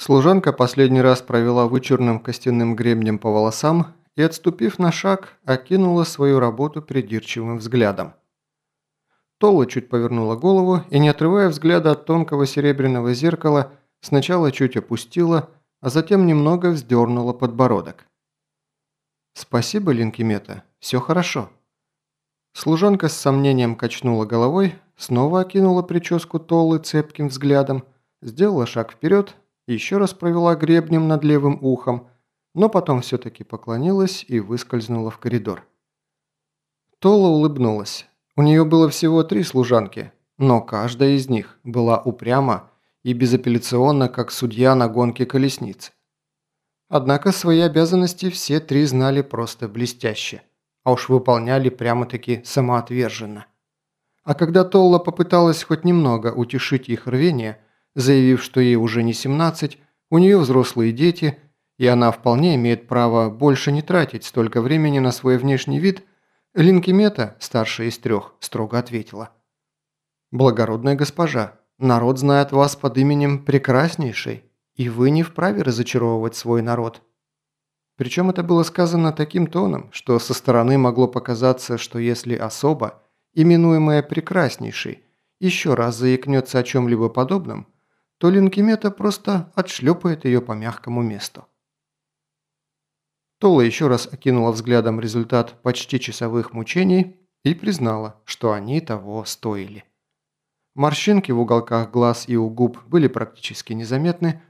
Служанка последний раз провела вычурным костяным гребнем по волосам и, отступив на шаг, окинула свою работу придирчивым взглядом. Толла чуть повернула голову и, не отрывая взгляда от тонкого серебряного зеркала, сначала чуть опустила, а затем немного вздернула подбородок. «Спасибо, Линкимета, все хорошо». Служанка с сомнением качнула головой, снова окинула прическу Толлы цепким взглядом, сделала шаг вперед еще раз провела гребнем над левым ухом, но потом все-таки поклонилась и выскользнула в коридор. Тола улыбнулась. У нее было всего три служанки, но каждая из них была упряма и безапелляционна, как судья на гонке колесниц. Однако свои обязанности все три знали просто блестяще, а уж выполняли прямо-таки самоотверженно. А когда Толла попыталась хоть немного утешить их рвение – заявив, что ей уже не 17, у нее взрослые дети, и она вполне имеет право больше не тратить столько времени на свой внешний вид, Линкимета, старшая из трех, строго ответила. «Благородная госпожа, народ знает вас под именем Прекраснейшей, и вы не вправе разочаровывать свой народ». Причем это было сказано таким тоном, что со стороны могло показаться, что если особа, именуемая Прекраснейшей, еще раз заикнется о чем-либо подобном, то Линкимета просто отшлепает ее по мягкому месту. Тола еще раз окинула взглядом результат почти часовых мучений и признала, что они того стоили. Морщинки в уголках глаз и у губ были практически незаметны,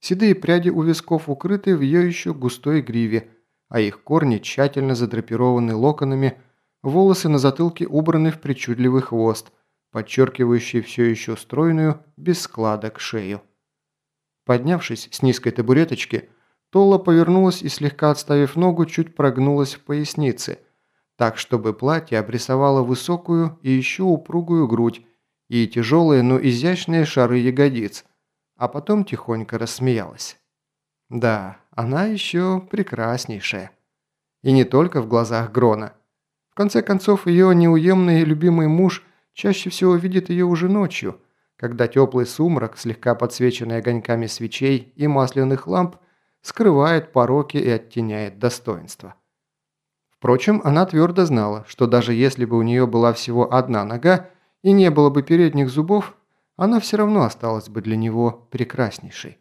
седые пряди у висков укрыты в ее еще густой гриве, а их корни тщательно задрапированы локонами, волосы на затылке убраны в причудливый хвост – подчеркивающий все еще стройную, без складок шею. Поднявшись с низкой табуреточки, Толла повернулась и, слегка отставив ногу, чуть прогнулась в пояснице, так, чтобы платье обрисовало высокую и еще упругую грудь и тяжелые, но изящные шары ягодиц, а потом тихонько рассмеялась. Да, она еще прекраснейшая. И не только в глазах Грона. В конце концов, ее неуемный любимый муж – чаще всего видит ее уже ночью, когда теплый сумрак, слегка подсвеченный огоньками свечей и масляных ламп, скрывает пороки и оттеняет достоинство. Впрочем, она твердо знала, что даже если бы у нее была всего одна нога и не было бы передних зубов, она все равно осталась бы для него прекраснейшей.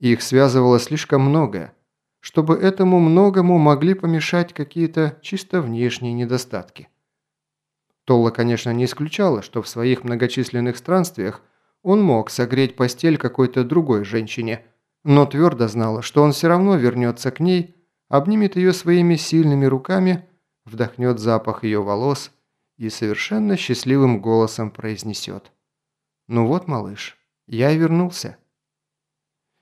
Их связывало слишком многое, чтобы этому многому могли помешать какие-то чисто внешние недостатки. Толла, конечно, не исключала, что в своих многочисленных странствиях он мог согреть постель какой-то другой женщине, но твердо знала, что он все равно вернется к ней, обнимет ее своими сильными руками, вдохнет запах ее волос и совершенно счастливым голосом произнесет. «Ну вот, малыш, я вернулся».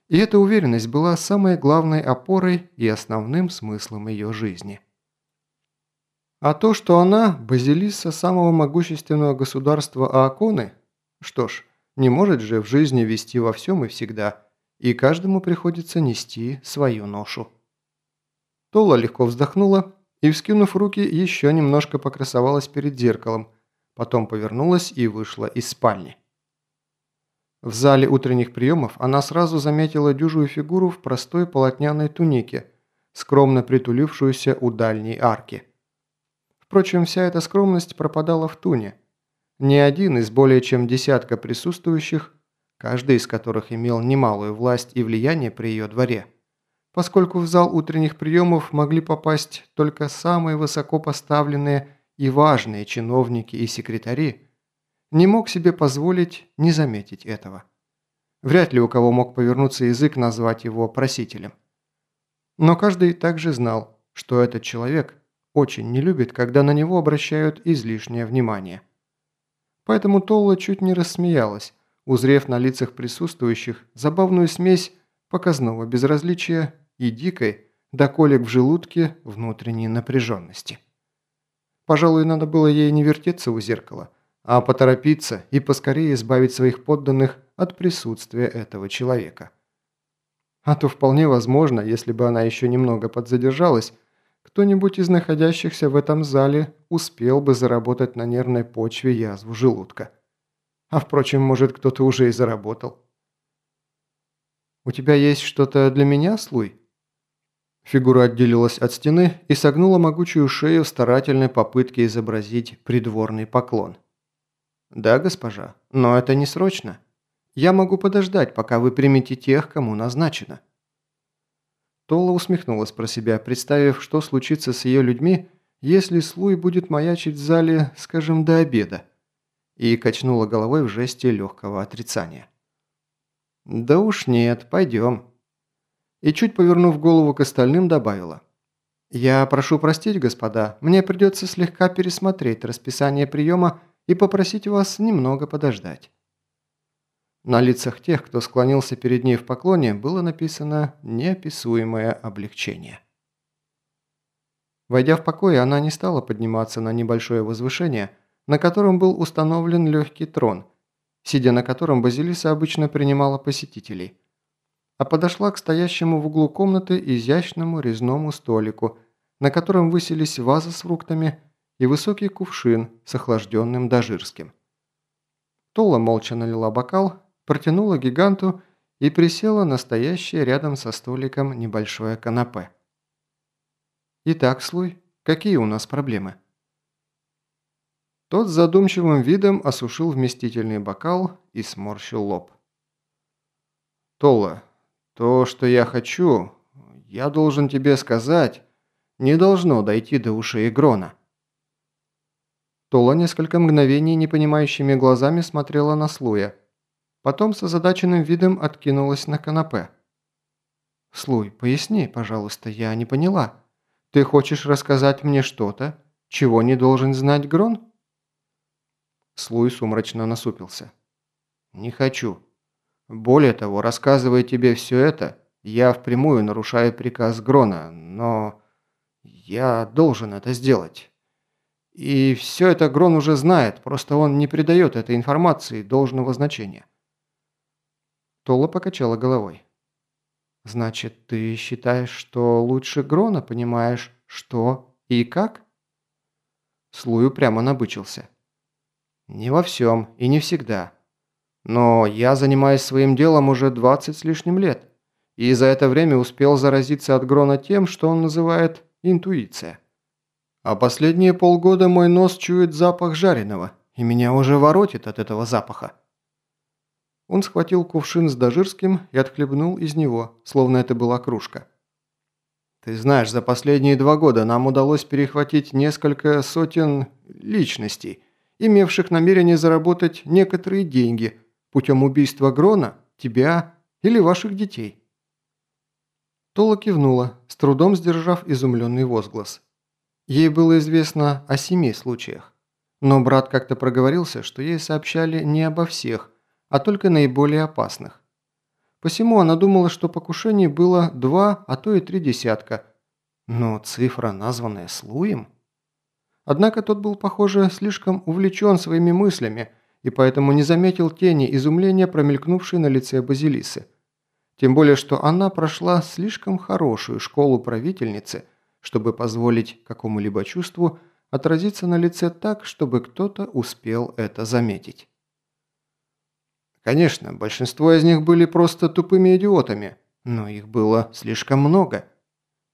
И эта уверенность была самой главной опорой и основным смыслом ее жизни. А то, что она – базилисса самого могущественного государства Ааконы, что ж, не может же в жизни вести во всем и всегда, и каждому приходится нести свою ношу. Тола легко вздохнула и, вскинув руки, еще немножко покрасовалась перед зеркалом, потом повернулась и вышла из спальни. В зале утренних приемов она сразу заметила дюжую фигуру в простой полотняной тунике, скромно притулившуюся у дальней арки – Впрочем, вся эта скромность пропадала в туне. Ни один из более чем десятка присутствующих, каждый из которых имел немалую власть и влияние при ее дворе, поскольку в зал утренних приемов могли попасть только самые высоко поставленные и важные чиновники и секретари, не мог себе позволить не заметить этого. Вряд ли у кого мог повернуться язык назвать его просителем. Но каждый также знал, что этот человек – очень не любит, когда на него обращают излишнее внимание. Поэтому Толла чуть не рассмеялась, узрев на лицах присутствующих забавную смесь показного безразличия и дикой, до колик в желудке, внутренней напряженности. Пожалуй, надо было ей не вертеться у зеркала, а поторопиться и поскорее избавить своих подданных от присутствия этого человека. А то вполне возможно, если бы она еще немного подзадержалась, кто-нибудь из находящихся в этом зале успел бы заработать на нервной почве язву желудка. А впрочем, может, кто-то уже и заработал. «У тебя есть что-то для меня, Слуй?» Фигура отделилась от стены и согнула могучую шею в старательной попытке изобразить придворный поклон. «Да, госпожа, но это не срочно. Я могу подождать, пока вы примете тех, кому назначено». Толла усмехнулась про себя, представив, что случится с ее людьми, если Слуй будет маячить в зале, скажем, до обеда, и качнула головой в жесте легкого отрицания. «Да уж нет, пойдем». И чуть повернув голову к остальным, добавила. «Я прошу простить, господа, мне придется слегка пересмотреть расписание приема и попросить вас немного подождать». На лицах тех, кто склонился перед ней в поклоне, было написано «неописуемое облегчение». Войдя в покой, она не стала подниматься на небольшое возвышение, на котором был установлен легкий трон, сидя на котором Базилиса обычно принимала посетителей, а подошла к стоящему в углу комнаты изящному резному столику, на котором высились ваза с фруктами и высокий кувшин с охлажденным дожирским. Тола молча налила бокал, протянула гиганту и присела на стоящее рядом со столиком небольшое канапе. «Итак, Слуй, какие у нас проблемы?» Тот с задумчивым видом осушил вместительный бокал и сморщил лоб. «Тола, то, что я хочу, я должен тебе сказать, не должно дойти до ушей Грона». Тола несколько мгновений непонимающими глазами смотрела на Слуя – Потом с озадаченным видом откинулась на канапе. «Слуй, поясни, пожалуйста, я не поняла. Ты хочешь рассказать мне что-то, чего не должен знать Грон?» Слуй сумрачно насупился. «Не хочу. Более того, рассказывая тебе все это, я впрямую нарушаю приказ Грона, но я должен это сделать. И все это Грон уже знает, просто он не придает этой информации должного значения. Тола покачала головой. «Значит, ты считаешь, что лучше Грона понимаешь, что и как?» Слую прямо набычился. «Не во всем и не всегда. Но я занимаюсь своим делом уже 20 с лишним лет, и за это время успел заразиться от Грона тем, что он называет интуиция. А последние полгода мой нос чует запах жареного, и меня уже воротит от этого запаха. Он схватил кувшин с дожирским и отхлебнул из него, словно это была кружка. «Ты знаешь, за последние два года нам удалось перехватить несколько сотен личностей, имевших намерение заработать некоторые деньги путем убийства Грона, тебя или ваших детей». Тола кивнула, с трудом сдержав изумленный возглас. Ей было известно о семи случаях. Но брат как-то проговорился, что ей сообщали не обо всех, а только наиболее опасных. Посему она думала, что покушений было два, а то и три десятка. Но цифра, названная Слуем... Однако тот был, похоже, слишком увлечен своими мыслями и поэтому не заметил тени изумления, промелькнувшей на лице Базилисы. Тем более, что она прошла слишком хорошую школу правительницы, чтобы позволить какому-либо чувству отразиться на лице так, чтобы кто-то успел это заметить. Конечно, большинство из них были просто тупыми идиотами, но их было слишком много.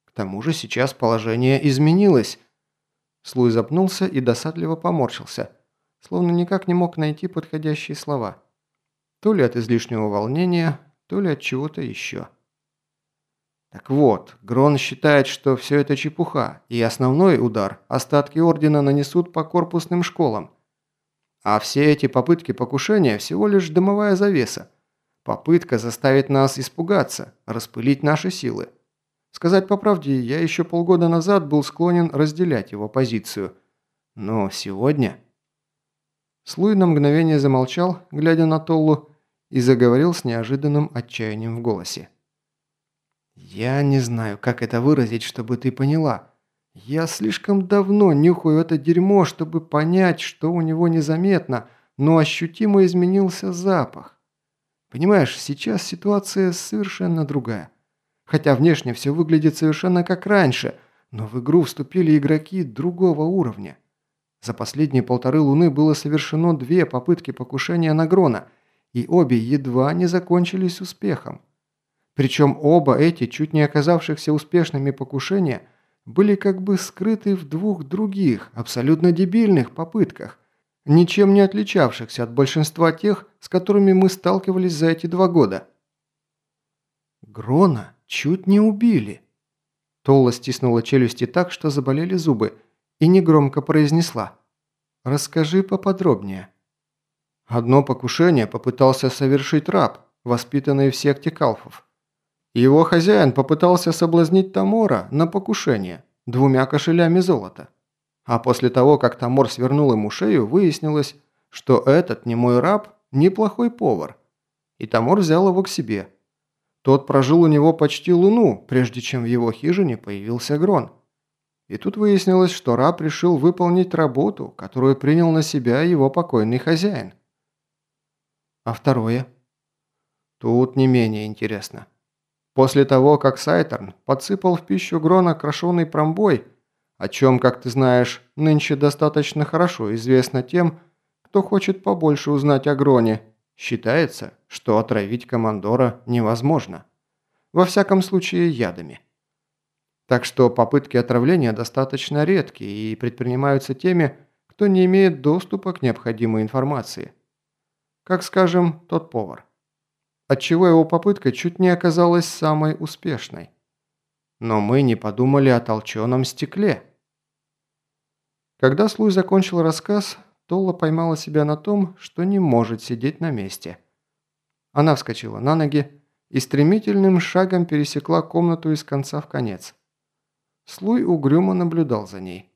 К тому же сейчас положение изменилось. Слуй запнулся и досадливо поморщился, словно никак не мог найти подходящие слова. То ли от излишнего волнения, то ли от чего-то еще. Так вот, Грон считает, что все это чепуха, и основной удар остатки Ордена нанесут по корпусным школам – а все эти попытки покушения всего лишь дымовая завеса. Попытка заставить нас испугаться, распылить наши силы. Сказать по правде, я еще полгода назад был склонен разделять его позицию. Но сегодня... Слуй на мгновение замолчал, глядя на Толлу, и заговорил с неожиданным отчаянием в голосе. «Я не знаю, как это выразить, чтобы ты поняла. Я слишком давно нюхаю это дерьмо, чтобы понять, что у него незаметно, но ощутимо изменился запах. Понимаешь, сейчас ситуация совершенно другая. Хотя внешне все выглядит совершенно как раньше, но в игру вступили игроки другого уровня. За последние полторы луны было совершено две попытки покушения на Грона, и обе едва не закончились успехом. Причем оба эти, чуть не оказавшихся успешными покушения, были как бы скрыты в двух других, абсолютно дебильных попытках, ничем не отличавшихся от большинства тех, с которыми мы сталкивались за эти два года. Грона чуть не убили. Толла стиснула челюсти так, что заболели зубы, и негромко произнесла. «Расскажи поподробнее». Одно покушение попытался совершить раб, воспитанный в секте калфов. Его хозяин попытался соблазнить Тамора на покушение двумя кошелями золота. А после того, как Тамор свернул ему шею, выяснилось, что этот не мой раб, неплохой повар. И Тамор взял его к себе. Тот прожил у него почти луну, прежде чем в его хижине появился Грон. И тут выяснилось, что раб решил выполнить работу, которую принял на себя его покойный хозяин. А второе? Тут не менее интересно. После того, как Сайтерн подсыпал в пищу Грона крашеный промбой, о чем, как ты знаешь, нынче достаточно хорошо известно тем, кто хочет побольше узнать о Гроне, считается, что отравить командора невозможно. Во всяком случае, ядами. Так что попытки отравления достаточно редкие и предпринимаются теми, кто не имеет доступа к необходимой информации как, скажем, тот повар. Отчего его попытка чуть не оказалась самой успешной. Но мы не подумали о толченом стекле. Когда Слуй закончил рассказ, Толла поймала себя на том, что не может сидеть на месте. Она вскочила на ноги и стремительным шагом пересекла комнату из конца в конец. Слуй угрюмо наблюдал за ней.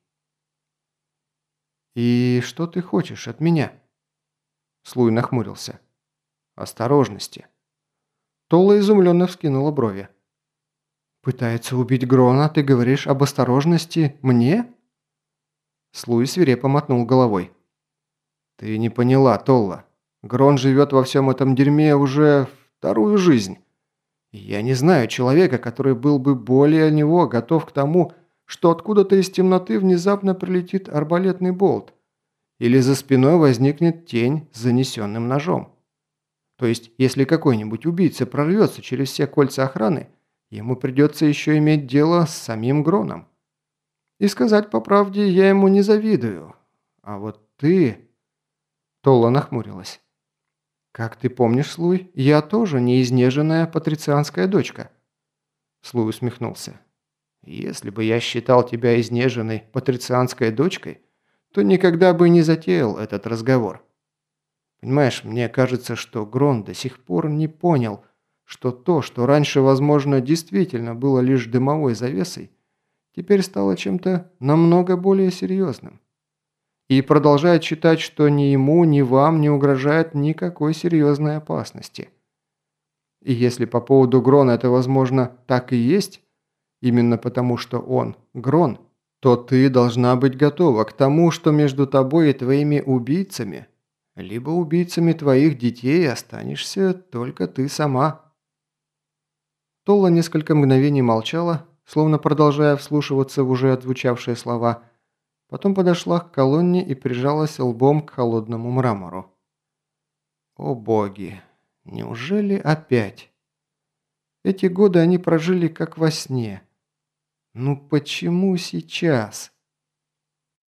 «И что ты хочешь от меня?» Слуй нахмурился. «Осторожности». Толла изумленно вскинула брови. «Пытается убить Грона, ты говоришь об осторожности мне?» Слуй свирепо мотнул головой. «Ты не поняла, Толла. Грон живет во всем этом дерьме уже вторую жизнь. Я не знаю человека, который был бы более него готов к тому, что откуда-то из темноты внезапно прилетит арбалетный болт или за спиной возникнет тень с занесенным ножом. То есть, если какой-нибудь убийца прорвется через все кольца охраны, ему придется еще иметь дело с самим Гроном. И сказать по правде, я ему не завидую. А вот ты...» Толла нахмурилась. «Как ты помнишь, Слуй, я тоже не изнеженная патрицианская дочка». Слуй усмехнулся. «Если бы я считал тебя изнеженной патрицианской дочкой, то никогда бы не затеял этот разговор. Понимаешь, мне кажется, что Грон до сих пор не понял, что то, что раньше, возможно, действительно было лишь дымовой завесой, теперь стало чем-то намного более серьезным. И продолжает считать, что ни ему, ни вам не угрожает никакой серьезной опасности. И если по поводу Грона это, возможно, так и есть, именно потому что он, Грон – то ты должна быть готова к тому, что между тобой и твоими убийцами, либо убийцами твоих детей останешься только ты сама». Тола несколько мгновений молчала, словно продолжая вслушиваться в уже отзвучавшие слова, потом подошла к колонне и прижалась лбом к холодному мрамору. «О боги! Неужели опять?» Эти годы они прожили как во сне – ну почему сейчас?